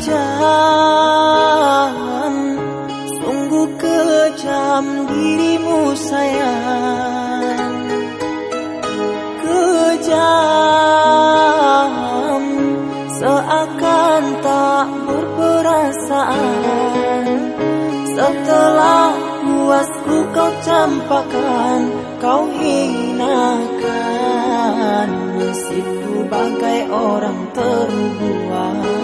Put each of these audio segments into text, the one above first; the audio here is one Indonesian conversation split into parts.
kejam Sungguh kejam dirimu sayang. Kejam Seakan tak berperasaan. Setelah puasku kau campakan, Kau hinakan. Nasibku bagai orang terbuang.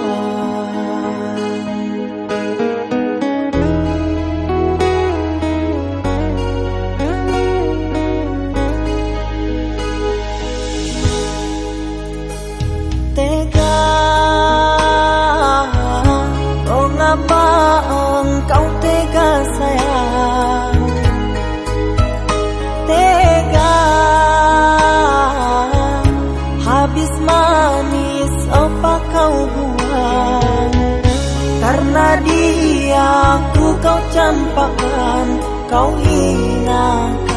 Aku kau campakkan Kau hinakan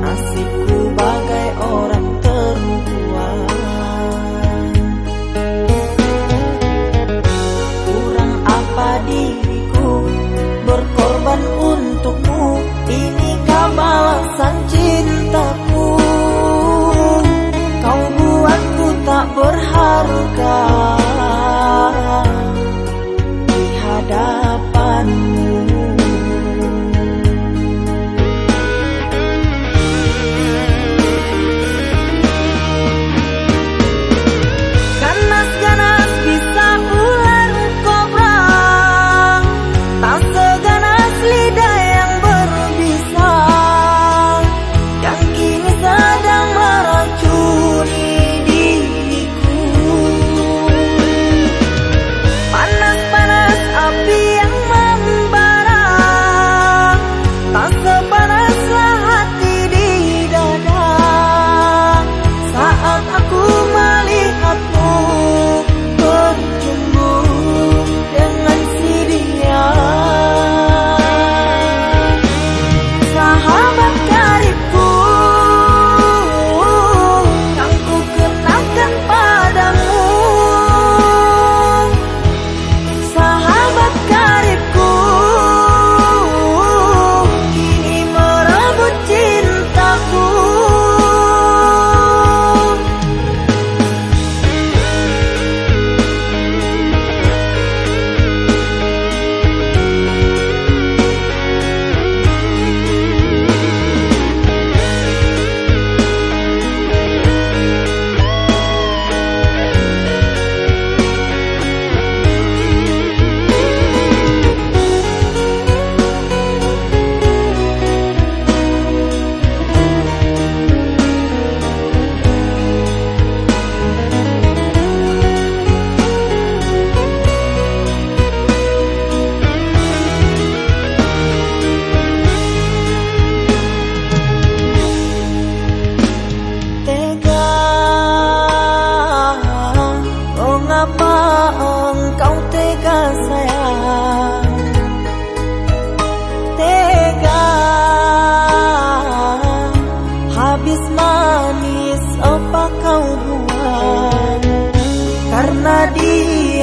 Nasibku bagai orang terbuang Kurang apa diriku Berkorban untukmu? Inikah balasan cintaku. Kau buatku tak berharga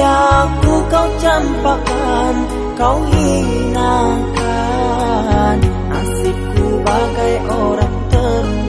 aku kau campakkan Kau hinakan. Nasibku bagai orang terbuang